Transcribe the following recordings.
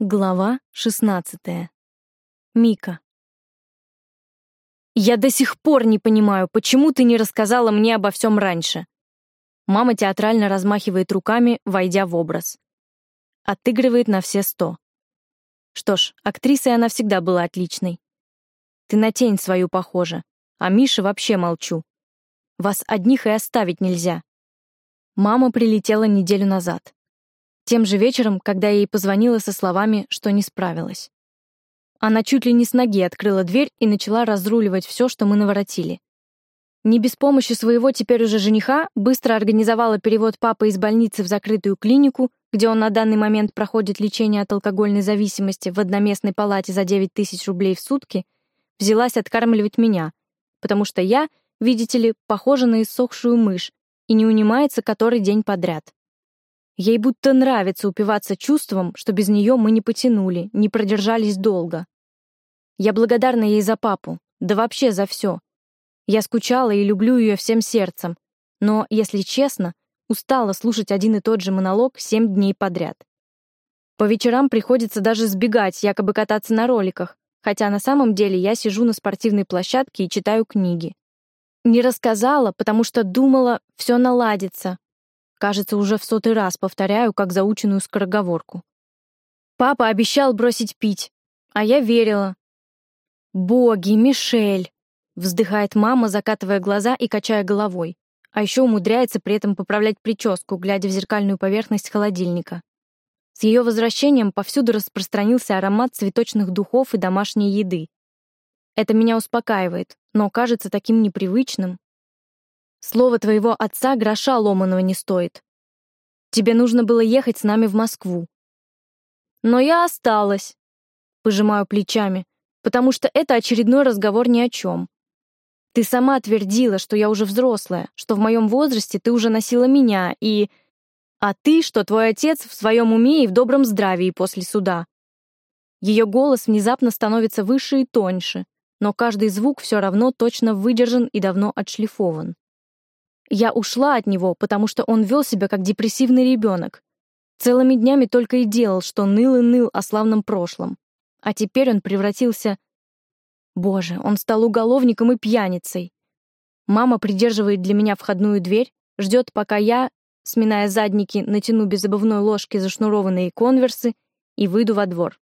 Глава 16. Мика. Я до сих пор не понимаю, почему ты не рассказала мне обо всем раньше. Мама театрально размахивает руками, войдя в образ. Отыгрывает на все сто. Что ж, актрисой она всегда была отличной. Ты на тень свою похожа, а Миша вообще молчу. Вас одних и оставить нельзя. Мама прилетела неделю назад. Тем же вечером, когда ей позвонила со словами, что не справилась. Она чуть ли не с ноги открыла дверь и начала разруливать все, что мы наворотили. Не без помощи своего теперь уже жениха быстро организовала перевод папы из больницы в закрытую клинику, где он на данный момент проходит лечение от алкогольной зависимости в одноместной палате за 9 тысяч рублей в сутки, взялась откармливать меня, потому что я, видите ли, похожа на иссохшую мышь и не унимается который день подряд. Ей будто нравится упиваться чувством, что без нее мы не потянули, не продержались долго. Я благодарна ей за папу, да вообще за все. Я скучала и люблю ее всем сердцем, но, если честно, устала слушать один и тот же монолог семь дней подряд. По вечерам приходится даже сбегать, якобы кататься на роликах, хотя на самом деле я сижу на спортивной площадке и читаю книги. Не рассказала, потому что думала, все наладится, Кажется, уже в сотый раз повторяю, как заученную скороговорку. Папа обещал бросить пить, а я верила. «Боги, Мишель!» — вздыхает мама, закатывая глаза и качая головой. А еще умудряется при этом поправлять прическу, глядя в зеркальную поверхность холодильника. С ее возвращением повсюду распространился аромат цветочных духов и домашней еды. Это меня успокаивает, но кажется таким непривычным. Слово твоего отца гроша ломаного не стоит. Тебе нужно было ехать с нами в Москву. Но я осталась, пожимаю плечами, потому что это очередной разговор ни о чем. Ты сама твердила, что я уже взрослая, что в моем возрасте ты уже носила меня, и... А ты, что твой отец в своем уме и в добром здравии после суда. Ее голос внезапно становится выше и тоньше, но каждый звук все равно точно выдержан и давно отшлифован. Я ушла от него, потому что он вел себя как депрессивный ребенок. Целыми днями только и делал, что ныл и ныл о славном прошлом. А теперь он превратился... Боже, он стал уголовником и пьяницей. Мама придерживает для меня входную дверь, ждет, пока я, сминая задники, натяну без обувной ложки зашнурованные конверсы и выйду во двор.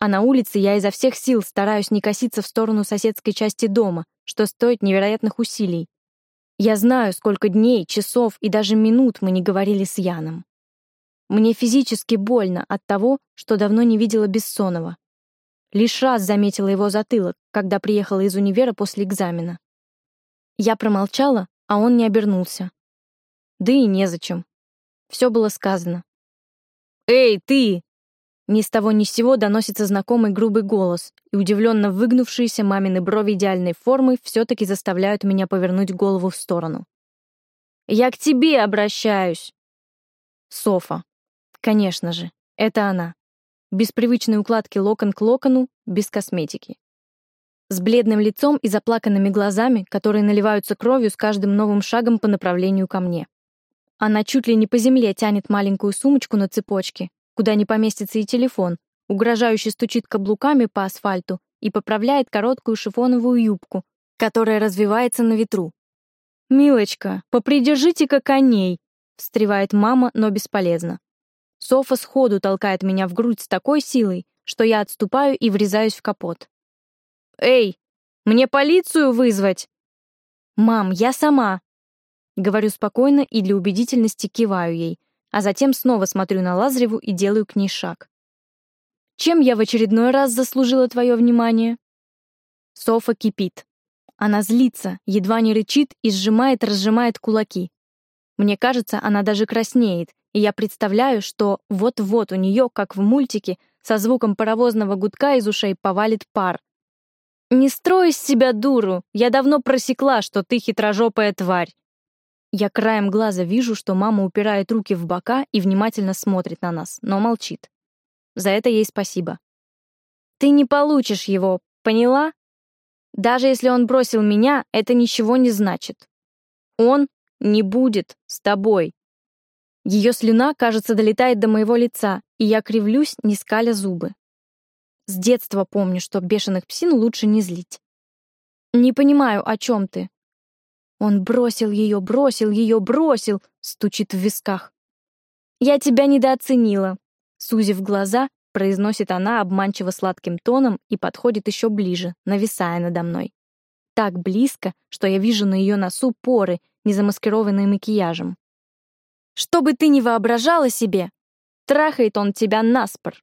А на улице я изо всех сил стараюсь не коситься в сторону соседской части дома, что стоит невероятных усилий. Я знаю, сколько дней, часов и даже минут мы не говорили с Яном. Мне физически больно от того, что давно не видела Бессонова. Лишь раз заметила его затылок, когда приехала из универа после экзамена. Я промолчала, а он не обернулся. Да и незачем. Все было сказано. «Эй, ты!» Ни с того ни с сего доносится знакомый грубый голос, и удивленно выгнувшиеся мамины брови идеальной формы все-таки заставляют меня повернуть голову в сторону. «Я к тебе обращаюсь!» Софа. Конечно же, это она. Без привычной укладки локон к локону, без косметики. С бледным лицом и заплаканными глазами, которые наливаются кровью с каждым новым шагом по направлению ко мне. Она чуть ли не по земле тянет маленькую сумочку на цепочке, куда не поместится и телефон, угрожающе стучит каблуками по асфальту и поправляет короткую шифоновую юбку, которая развивается на ветру. «Милочка, попридержите-ка коней!» — встревает мама, но бесполезно. Софа сходу толкает меня в грудь с такой силой, что я отступаю и врезаюсь в капот. «Эй, мне полицию вызвать?» «Мам, я сама!» Говорю спокойно и для убедительности киваю ей, а затем снова смотрю на Лазареву и делаю к ней шаг. «Чем я в очередной раз заслужила твое внимание?» Софа кипит. Она злится, едва не рычит и сжимает-разжимает кулаки. Мне кажется, она даже краснеет, и я представляю, что вот-вот у нее, как в мультике, со звуком паровозного гудка из ушей повалит пар. «Не строй из себя дуру! Я давно просекла, что ты хитрожопая тварь!» Я краем глаза вижу, что мама упирает руки в бока и внимательно смотрит на нас, но молчит. За это ей спасибо. Ты не получишь его, поняла? Даже если он бросил меня, это ничего не значит. Он не будет с тобой. Ее слюна, кажется, долетает до моего лица, и я кривлюсь, не скаля зубы. С детства помню, что бешеных псин лучше не злить. «Не понимаю, о чем ты?» Он бросил ее, бросил ее, бросил, стучит в висках. «Я тебя недооценила», — сузив глаза, произносит она обманчиво сладким тоном и подходит еще ближе, нависая надо мной. Так близко, что я вижу на ее носу поры, не замаскированные макияжем. «Что бы ты ни воображала себе, трахает он тебя наспор.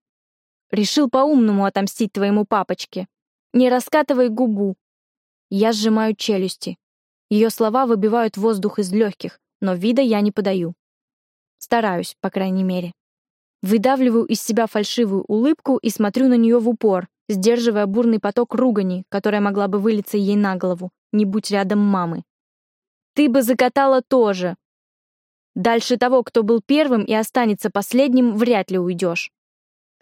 Решил по-умному отомстить твоему папочке. Не раскатывай губу. Я сжимаю челюсти. Ее слова выбивают воздух из легких, но вида я не подаю. Стараюсь, по крайней мере. Выдавливаю из себя фальшивую улыбку и смотрю на нее в упор, сдерживая бурный поток ругани, которая могла бы вылиться ей на голову, не будь рядом мамы. «Ты бы закатала тоже!» «Дальше того, кто был первым и останется последним, вряд ли уйдешь».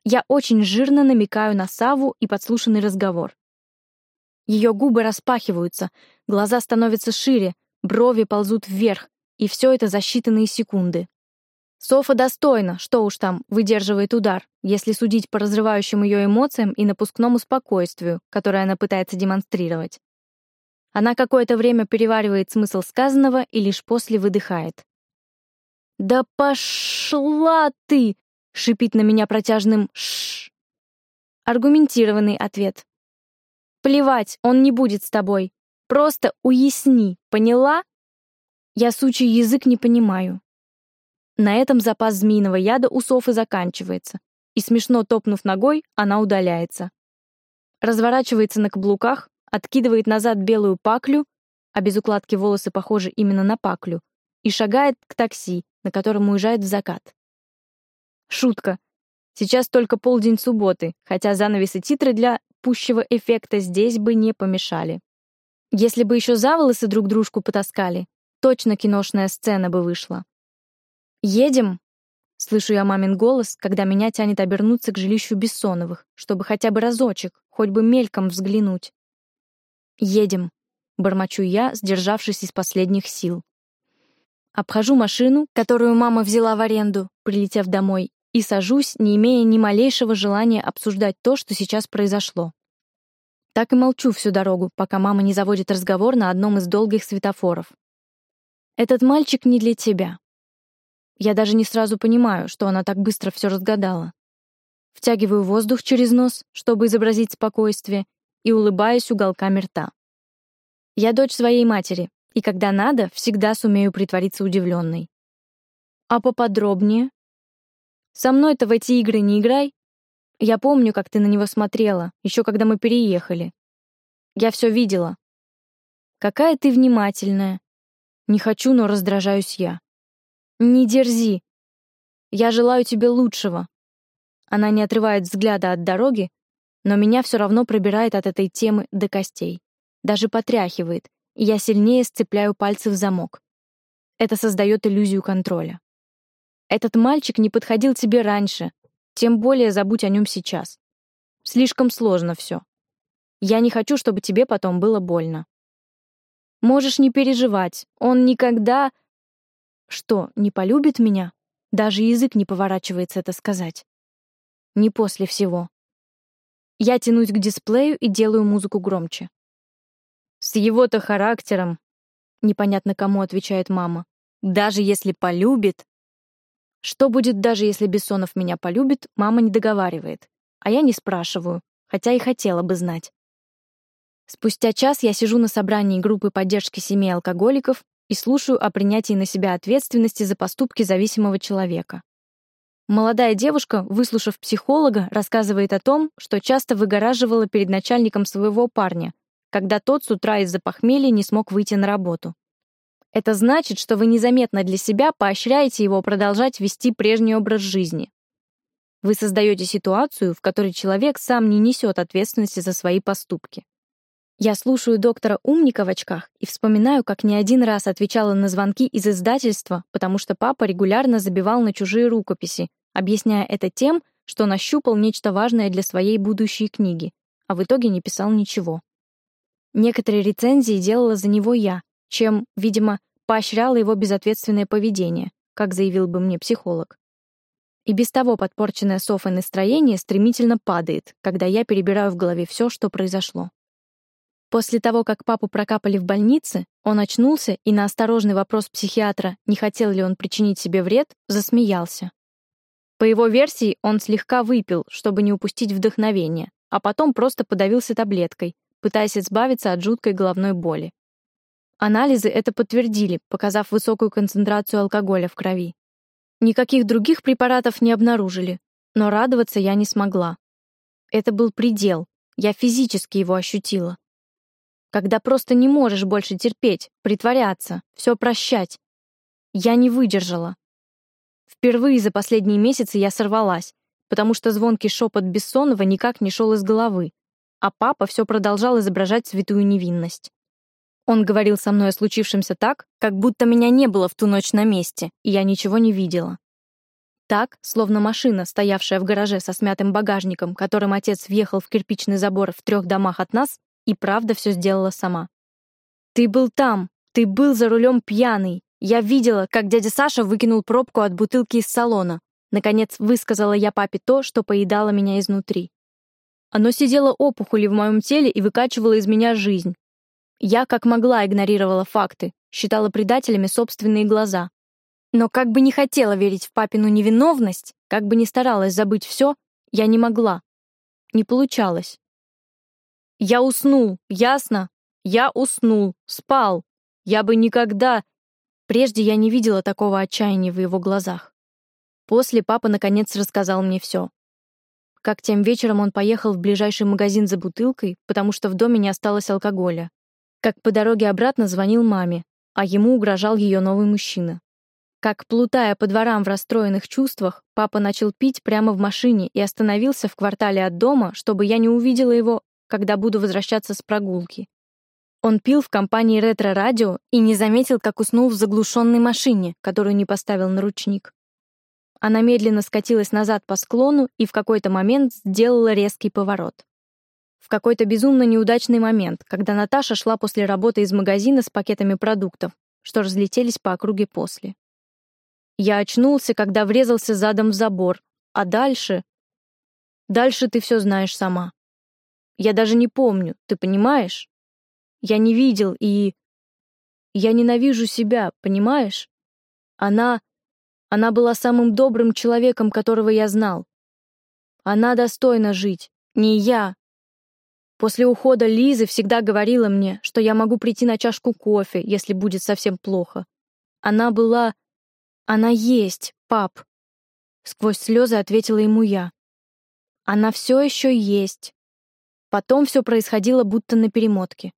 Я очень жирно намекаю на Саву и подслушанный разговор. Ее губы распахиваются, глаза становятся шире, брови ползут вверх, и все это за считанные секунды. Софа достойна, что уж там, выдерживает удар, если судить по разрывающим ее эмоциям и напускному спокойствию, которое она пытается демонстрировать. Она какое-то время переваривает смысл сказанного и лишь после выдыхает. «Да пошла ты!» шипит на меня протяжным «шш». Аргументированный ответ. Плевать, он не будет с тобой. Просто уясни, поняла? Я сучий язык не понимаю. На этом запас змеиного яда у Софы заканчивается, и смешно топнув ногой, она удаляется. Разворачивается на каблуках, откидывает назад белую паклю, а без укладки волосы похожи именно на паклю, и шагает к такси, на котором уезжает в закат. Шутка. Сейчас только полдень субботы, хотя занавесы титры для пущего эффекта здесь бы не помешали. Если бы еще за волосы друг дружку потаскали, точно киношная сцена бы вышла. «Едем?» — слышу я мамин голос, когда меня тянет обернуться к жилищу Бессоновых, чтобы хотя бы разочек, хоть бы мельком взглянуть. «Едем», — бормочу я, сдержавшись из последних сил. Обхожу машину, которую мама взяла в аренду, прилетев домой, и сажусь, не имея ни малейшего желания обсуждать то, что сейчас произошло. Так и молчу всю дорогу, пока мама не заводит разговор на одном из долгих светофоров. «Этот мальчик не для тебя». Я даже не сразу понимаю, что она так быстро все разгадала. Втягиваю воздух через нос, чтобы изобразить спокойствие, и улыбаюсь уголками рта. Я дочь своей матери, и когда надо, всегда сумею притвориться удивленной. А поподробнее? Со мной-то в эти игры не играй. Я помню, как ты на него смотрела, еще когда мы переехали. Я все видела. Какая ты внимательная. Не хочу, но раздражаюсь я. Не дерзи. Я желаю тебе лучшего. Она не отрывает взгляда от дороги, но меня все равно пробирает от этой темы до костей. Даже потряхивает, и я сильнее сцепляю пальцы в замок. Это создает иллюзию контроля. Этот мальчик не подходил тебе раньше, тем более забудь о нем сейчас. Слишком сложно все. Я не хочу, чтобы тебе потом было больно. Можешь не переживать, он никогда... Что, не полюбит меня? Даже язык не поворачивается это сказать. Не после всего. Я тянусь к дисплею и делаю музыку громче. С его-то характером, непонятно кому отвечает мама, даже если полюбит, что будет даже если Бессонов меня полюбит, мама не договаривает, а я не спрашиваю, хотя и хотела бы знать. Спустя час я сижу на собрании группы поддержки семей алкоголиков и слушаю о принятии на себя ответственности за поступки зависимого человека. Молодая девушка, выслушав психолога, рассказывает о том, что часто выгораживала перед начальником своего парня, когда тот с утра из-за похмелья не смог выйти на работу. Это значит, что вы незаметно для себя поощряете его продолжать вести прежний образ жизни. Вы создаете ситуацию, в которой человек сам не несет ответственности за свои поступки. Я слушаю доктора Умника в очках и вспоминаю, как не один раз отвечала на звонки из издательства, потому что папа регулярно забивал на чужие рукописи, объясняя это тем, что нащупал нечто важное для своей будущей книги, а в итоге не писал ничего. Некоторые рецензии делала за него я, чем, видимо, поощряла его безответственное поведение, как заявил бы мне психолог. И без того подпорченное Софой настроение стремительно падает, когда я перебираю в голове все, что произошло. После того, как папу прокапали в больнице, он очнулся и на осторожный вопрос психиатра, не хотел ли он причинить себе вред, засмеялся. По его версии, он слегка выпил, чтобы не упустить вдохновение, а потом просто подавился таблеткой, пытаясь избавиться от жуткой головной боли. Анализы это подтвердили, показав высокую концентрацию алкоголя в крови. Никаких других препаратов не обнаружили, но радоваться я не смогла. Это был предел, я физически его ощутила. Когда просто не можешь больше терпеть, притворяться, все прощать. Я не выдержала. Впервые за последние месяцы я сорвалась, потому что звонкий шепот Бессонова никак не шел из головы, а папа все продолжал изображать святую невинность. Он говорил со мной о случившемся так, как будто меня не было в ту ночь на месте, и я ничего не видела. Так, словно машина, стоявшая в гараже со смятым багажником, которым отец въехал в кирпичный забор в трех домах от нас, и правда все сделала сама. «Ты был там! Ты был за рулем пьяный! Я видела, как дядя Саша выкинул пробку от бутылки из салона. Наконец высказала я папе то, что поедало меня изнутри. Оно сидело опухолью в моем теле и выкачивало из меня жизнь, я как могла игнорировала факты, считала предателями собственные глаза. Но как бы не хотела верить в папину невиновность, как бы не старалась забыть все, я не могла. Не получалось. Я уснул, ясно? Я уснул, спал. Я бы никогда... Прежде я не видела такого отчаяния в его глазах. После папа наконец рассказал мне все. Как тем вечером он поехал в ближайший магазин за бутылкой, потому что в доме не осталось алкоголя как по дороге обратно звонил маме, а ему угрожал ее новый мужчина. Как, плутая по дворам в расстроенных чувствах, папа начал пить прямо в машине и остановился в квартале от дома, чтобы я не увидела его, когда буду возвращаться с прогулки. Он пил в компании ретро-радио и не заметил, как уснул в заглушенной машине, которую не поставил на ручник. Она медленно скатилась назад по склону и в какой-то момент сделала резкий поворот в какой-то безумно неудачный момент, когда Наташа шла после работы из магазина с пакетами продуктов, что разлетелись по округе после. Я очнулся, когда врезался задом в забор, а дальше... Дальше ты все знаешь сама. Я даже не помню, ты понимаешь? Я не видел и... Я ненавижу себя, понимаешь? Она... Она была самым добрым человеком, которого я знал. Она достойна жить, не я, После ухода Лизы всегда говорила мне, что я могу прийти на чашку кофе, если будет совсем плохо. Она была... Она есть, пап. Сквозь слезы ответила ему я. Она все еще есть. Потом все происходило будто на перемотке.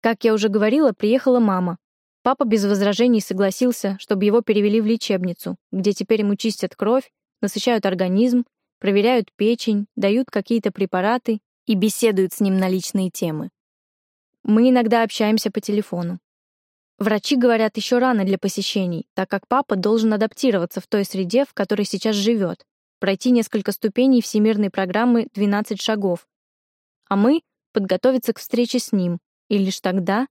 Как я уже говорила, приехала мама. Папа без возражений согласился, чтобы его перевели в лечебницу, где теперь ему чистят кровь, насыщают организм, проверяют печень, дают какие-то препараты и беседуют с ним на личные темы. Мы иногда общаемся по телефону. Врачи говорят еще рано для посещений, так как папа должен адаптироваться в той среде, в которой сейчас живет, пройти несколько ступеней всемирной программы «12 шагов». А мы — подготовиться к встрече с ним, и лишь тогда